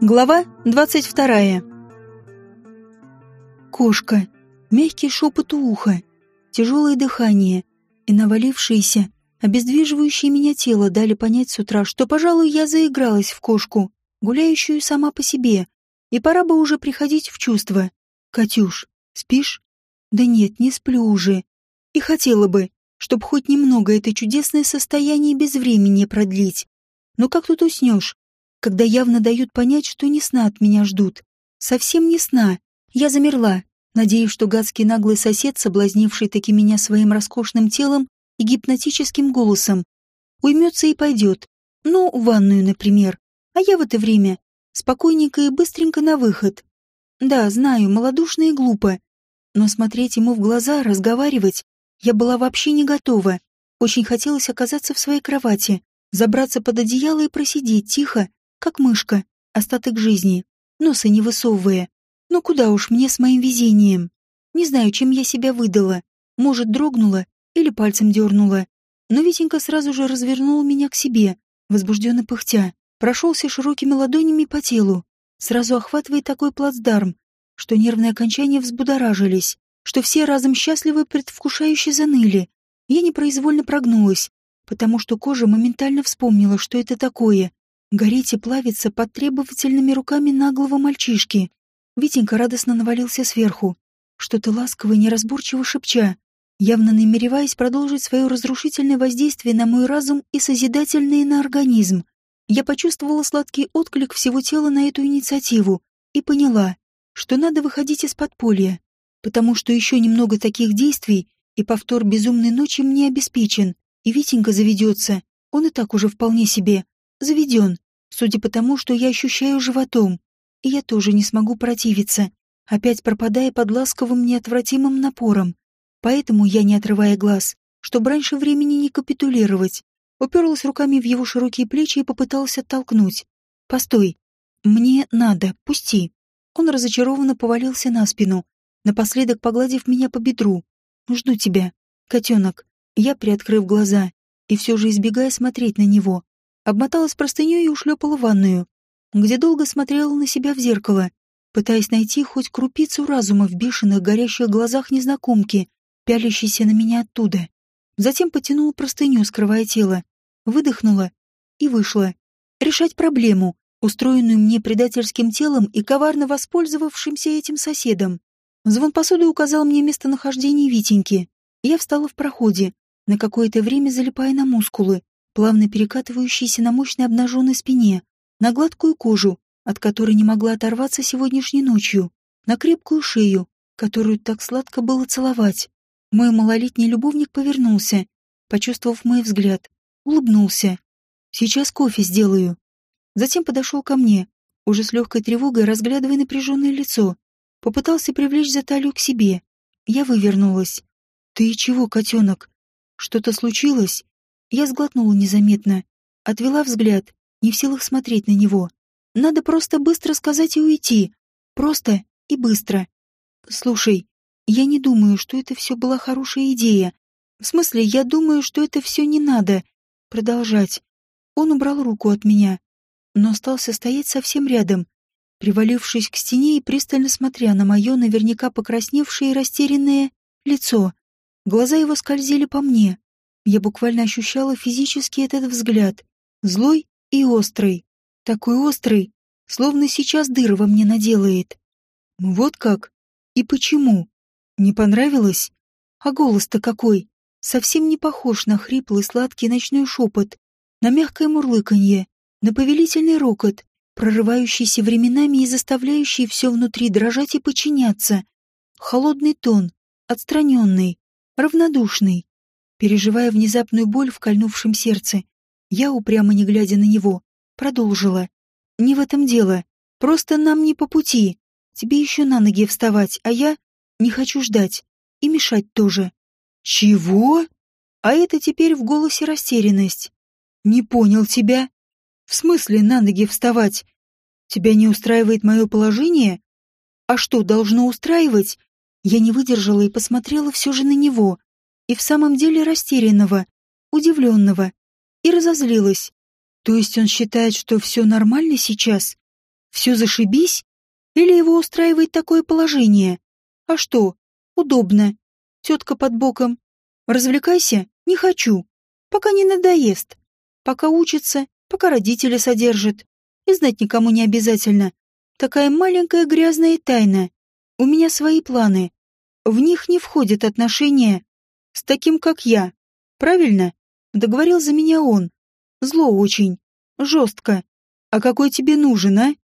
Глава двадцать вторая. Кошка. Мягкий шепот уха. Тяжелое дыхание. И навалившееся, обездвиживающее меня тело дали понять с утра, что, пожалуй, я заигралась в кошку, гуляющую сама по себе, и пора бы уже приходить в чувство. «Катюш, спишь?» «Да нет, не сплю уже. И хотела бы, чтоб хоть немного это чудесное состояние без времени продлить. Но как тут уснешь, когда явно дают понять, что не сна от меня ждут? Совсем не сна. Я замерла, надеясь, что гадский наглый сосед, соблазнивший таки меня своим роскошным телом и гипнотическим голосом, уймется и пойдет. Ну, в ванную, например. А я в это время спокойненько и быстренько на выход. Да, знаю, малодушно и глупо. Но смотреть ему в глаза, разговаривать, я была вообще не готова. Очень хотелось оказаться в своей кровати, забраться под одеяло и просидеть тихо, как мышка, остаток жизни, носа не высовывая. Но куда уж мне с моим везением? Не знаю, чем я себя выдала. Может, дрогнула или пальцем дернула. Но Витенька сразу же развернул меня к себе, возбужденно пыхтя, прошелся широкими ладонями по телу, сразу охватывая такой плацдарм, что нервные окончания взбудоражились, что все разом счастливы предвкушающе заныли. Я непроизвольно прогнулась, потому что кожа моментально вспомнила, что это такое. Гореть и плавиться под требовательными руками наглого мальчишки. Витенька радостно навалился сверху, что-то ласково и неразборчиво шепча, явно намереваясь продолжить свое разрушительное воздействие на мой разум и созидательное на организм. Я почувствовала сладкий отклик всего тела на эту инициативу и поняла, что надо выходить из подполья, потому что еще немного таких действий, и повтор безумной ночи мне обеспечен, и Витенька заведется, он и так уже вполне себе, заведен, судя по тому, что я ощущаю животом. И я тоже не смогу противиться, опять пропадая под ласковым неотвратимым напором. Поэтому я, не отрывая глаз, чтобы раньше времени не капитулировать, уперлась руками в его широкие плечи и попыталась оттолкнуть. «Постой. Мне надо. Пусти». Он разочарованно повалился на спину, напоследок погладив меня по бедру. «Жду тебя, котенок». Я, приоткрыв глаза и все же избегая смотреть на него, обмоталась простыней и ушлепала в ванную, где долго смотрела на себя в зеркало, пытаясь найти хоть крупицу разума в бешеных горящих глазах незнакомки, пялящейся на меня оттуда. Затем потянула простыню, скрывая тело, выдохнула и вышла. Решать проблему, устроенную мне предательским телом и коварно воспользовавшимся этим соседом. Звон посуды указал мне местонахождение Витеньки. Я встала в проходе, на какое-то время залипая на мускулы, плавно перекатывающиеся на мощной обнаженной спине, на гладкую кожу, от которой не могла оторваться сегодняшней ночью, на крепкую шею, которую так сладко было целовать. Мой малолетний любовник повернулся, почувствовав мой взгляд, улыбнулся. «Сейчас кофе сделаю». Затем подошел ко мне, уже с легкой тревогой разглядывая напряженное лицо. Попытался привлечь за талию к себе. Я вывернулась. «Ты чего, котенок? Что-то случилось?» Я сглотнула незаметно, отвела взгляд, не в силах смотреть на него. Надо просто быстро сказать и уйти. Просто и быстро. Слушай, я не думаю, что это все была хорошая идея. В смысле, я думаю, что это все не надо. Продолжать. Он убрал руку от меня, но остался стоять совсем рядом, привалившись к стене и пристально смотря на мое наверняка покрасневшее и растерянное лицо. Глаза его скользили по мне, я буквально ощущала физически этот взгляд. Злой и острый. Такой острый, словно сейчас дыр во мне наделает. Вот как? И почему? Не понравилось? А голос-то какой? Совсем не похож на хриплый сладкий ночной шепот, на мягкое мурлыканье, на повелительный рокот, прорывающийся временами и заставляющий все внутри дрожать и подчиняться. Холодный тон, отстраненный, равнодушный. Переживая внезапную боль в кольнувшем сердце, я, упрямо не глядя на него, продолжила. «Не в этом дело. Просто нам не по пути. Тебе еще на ноги вставать, а я не хочу ждать. И мешать тоже». «Чего?» А это теперь в голосе растерянность. «Не понял тебя. В смысле на ноги вставать? Тебя не устраивает мое положение? А что, должно устраивать?» Я не выдержала и посмотрела все же на него и в самом деле растерянного, удивленного, и разозлилась. То есть он считает, что все нормально сейчас? Все зашибись? Или его устраивает такое положение? А что? Удобно. Тетка под боком. Развлекайся? Не хочу. Пока не надоест. Пока учится, пока родители содержат. И знать никому не обязательно. Такая маленькая грязная тайна. У меня свои планы. В них не входят отношения с таким, как я. Правильно? Договорил за меня он. Зло очень. Жестко. А какой тебе нужен, а?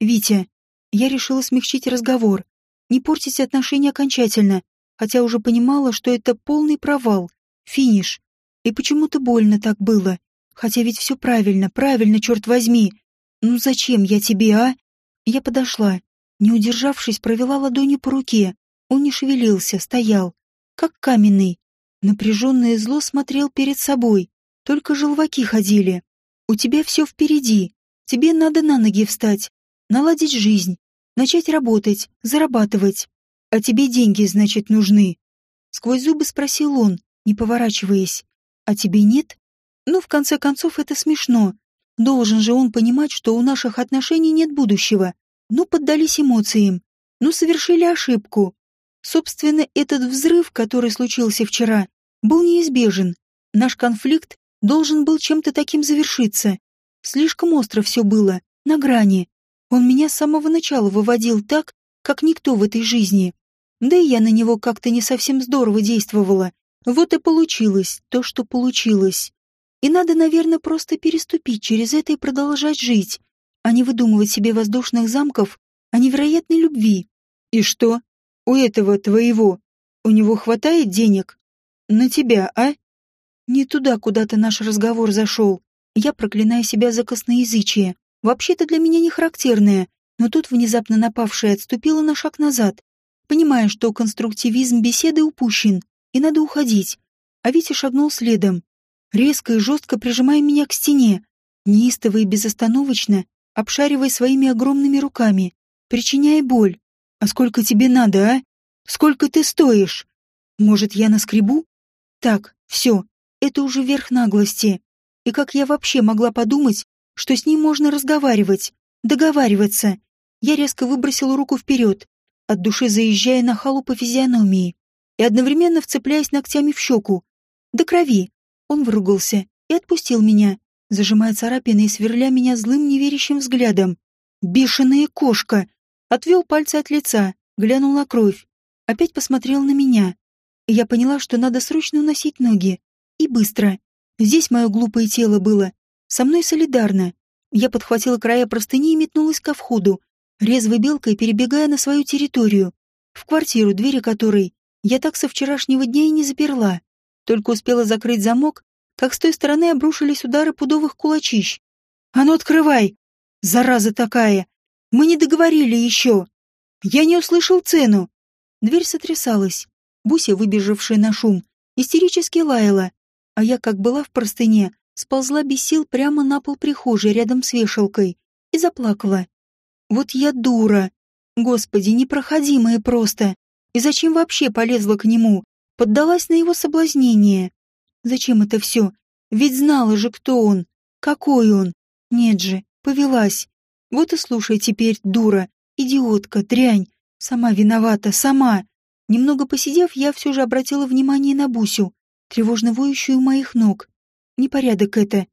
Витя. Я решила смягчить разговор. Не портить отношения окончательно, хотя уже понимала, что это полный провал. Финиш. И почему-то больно так было. Хотя ведь все правильно, правильно, черт возьми. Ну зачем я тебе, а? Я подошла. Не удержавшись, провела ладонью по руке. Он не шевелился, стоял. Как каменный. Напряженное зло смотрел перед собой. Только желваки ходили. У тебя все впереди. Тебе надо на ноги встать. Наладить жизнь. Начать работать, зарабатывать. А тебе деньги, значит, нужны. Сквозь зубы спросил он, не поворачиваясь. А тебе нет? Ну, в конце концов, это смешно. Должен же он понимать, что у наших отношений нет будущего. Ну, поддались эмоциям. Ну, совершили ошибку. Собственно, этот взрыв, который случился вчера, был неизбежен. Наш конфликт должен был чем-то таким завершиться. Слишком остро все было, на грани. Он меня с самого начала выводил так, как никто в этой жизни. Да и я на него как-то не совсем здорово действовала. Вот и получилось то, что получилось. И надо, наверное, просто переступить через это и продолжать жить, а не выдумывать себе воздушных замков о невероятной любви. И что? У этого твоего, у него хватает денег? На тебя, а? Не туда куда-то наш разговор зашел. Я проклинаю себя за косноязычие. Вообще-то для меня не характерное, но тут внезапно напавшая отступила на шаг назад, понимая, что конструктивизм беседы упущен, и надо уходить. А Витя шагнул следом, резко и жестко прижимая меня к стене, неистово и безостановочно обшаривая своими огромными руками, причиняя боль. «А сколько тебе надо, а? Сколько ты стоишь? Может, я наскребу?» «Так, все, это уже верх наглости. И как я вообще могла подумать, что с ним можно разговаривать, договариваться?» Я резко выбросила руку вперед, от души заезжая на халу по физиономии и одновременно вцепляясь ногтями в щеку. До крови. Он выругался и отпустил меня, зажимая царапины и сверля меня злым неверящим взглядом. «Бешеная кошка!» Отвел пальцы от лица, глянул на кровь. Опять посмотрел на меня. Я поняла, что надо срочно уносить ноги. И быстро. Здесь мое глупое тело было. Со мной солидарно. Я подхватила края простыни и метнулась ко входу, резвой белкой перебегая на свою территорию. В квартиру, двери которой я так со вчерашнего дня и не заперла. Только успела закрыть замок, как с той стороны обрушились удары пудовых кулачищ. «А ну открывай! Зараза такая! Мы не договорили еще! Я не услышал цену!» Дверь сотрясалась. Буся, выбежавшая на шум, истерически лаяла, а я, как была в простыне, сползла без сил прямо на пол прихожей рядом с вешалкой и заплакала. «Вот я дура! Господи, непроходимая просто! И зачем вообще полезла к нему? Поддалась на его соблазнение? Зачем это все? Ведь знала же, кто он, какой он. Нет же, повелась. Вот и слушай теперь, дура, идиотка, дрянь. Сама виновата, сама. Немного посидев, я все же обратила внимание на Бусю, тревожно воющую моих ног. Непорядок это.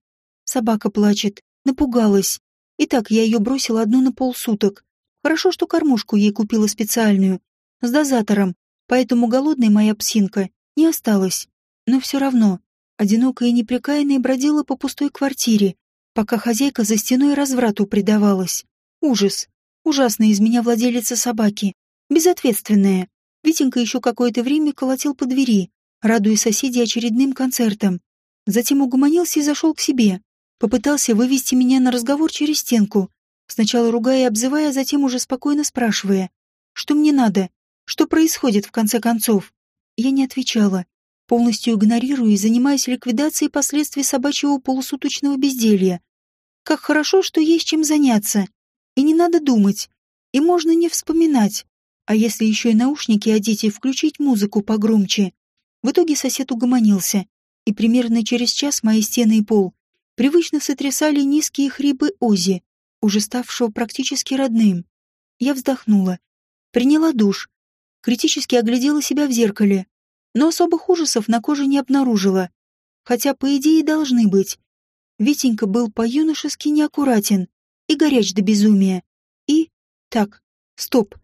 Собака плачет, напугалась. И так я ее бросила одну на полсуток. Хорошо, что кормушку ей купила специальную, с дозатором, поэтому голодной моя псинка не осталась. Но все равно, одинокая и непрекаянная бродила по пустой квартире, пока хозяйка за стеной разврату предавалась. Ужас. Ужасная из меня владелица собаки. Безответственная. Витенька еще какое-то время колотил по двери, радуя соседей очередным концертом. Затем угомонился и зашел к себе. Попытался вывести меня на разговор через стенку. Сначала ругая и обзывая, затем уже спокойно спрашивая. Что мне надо? Что происходит в конце концов? Я не отвечала, полностью игнорируя и занимаясь ликвидацией последствий собачьего полусуточного безделья. Как хорошо, что есть чем заняться. И не надо думать. И можно не вспоминать. А если еще и наушники одеть и включить музыку погромче? В итоге сосед угомонился. И примерно через час мои стены и пол привычно сотрясали низкие хрипы Ози, уже ставшего практически родным. Я вздохнула, приняла душ, критически оглядела себя в зеркале, но особых ужасов на коже не обнаружила, хотя, по идее, должны быть. Витенька был по-юношески неаккуратен и горяч до безумия. И... Так, стоп.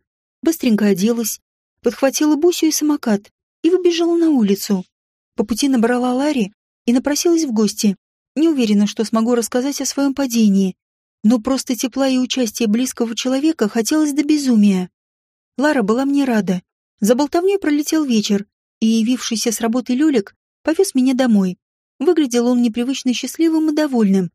Быстренько оделась, подхватила Бусю и самокат и выбежала на улицу. По пути набрала Ларри и напросилась в гости. Не уверена, что смогу рассказать о своем падении, но просто тепла и участия близкого человека хотелось до безумия. Лара была мне рада. За болтовней пролетел вечер, и явившийся с работы Люлик повез меня домой. Выглядел он непривычно счастливым и довольным.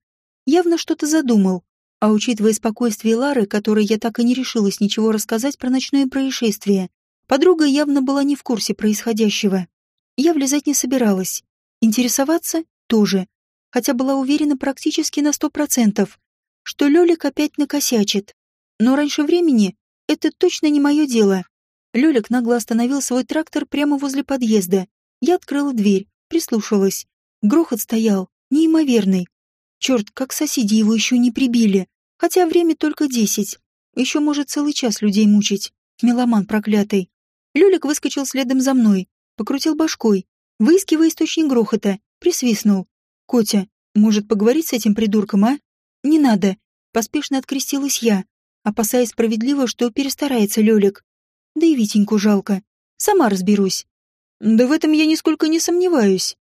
Явно что-то задумал. А учитывая спокойствие Лары, которой я так и не решилась ничего рассказать про ночное происшествие, Подруга явно была не в курсе происходящего. Я влезать не собиралась. Интересоваться тоже. Хотя была уверена практически на сто процентов, что Лёлик опять накосячит. Но раньше времени это точно не мое дело. Лёлик нагло остановил свой трактор прямо возле подъезда. Я открыла дверь, прислушалась. Грохот стоял, неимоверный. Черт, как соседи его еще не прибили. Хотя время только десять. Еще может целый час людей мучить. Меломан проклятый. Люлик выскочил следом за мной, покрутил башкой, выискивая источник грохота, присвистнул. «Котя, может, поговорить с этим придурком, а?» «Не надо», — поспешно открестилась я, опасаясь справедливо, что перестарается Лёлик. Да и Витеньку жалко. Сама разберусь. Да в этом я нисколько не сомневаюсь.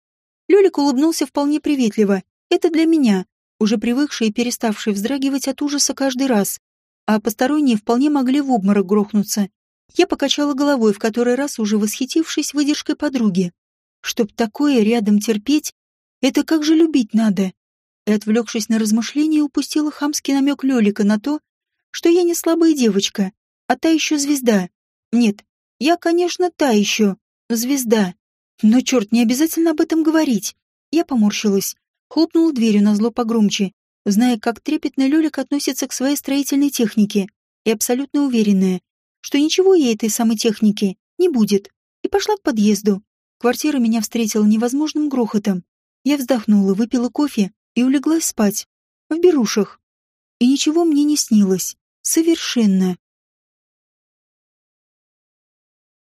Лёлик улыбнулся вполне приветливо. Это для меня, уже привыкший и переставший вздрагивать от ужаса каждый раз. А посторонние вполне могли в обморок грохнуться. Я покачала головой, в который раз уже восхитившись выдержкой подруги. Чтоб такое рядом терпеть, это как же любить надо. И, отвлекшись на размышления, упустила хамский намек Лёлика на то, что я не слабая девочка, а та еще звезда. Нет, я, конечно, та еще, звезда. Но черт, не обязательно об этом говорить. Я поморщилась, хлопнула дверью на зло погромче, зная, как трепетно Лёлик относится к своей строительной технике, и абсолютно уверенная, что ничего ей этой самой техники не будет, и пошла к подъезду. Квартира меня встретила невозможным грохотом. Я вздохнула, выпила кофе и улеглась спать. В берушах. И ничего мне не снилось. Совершенно.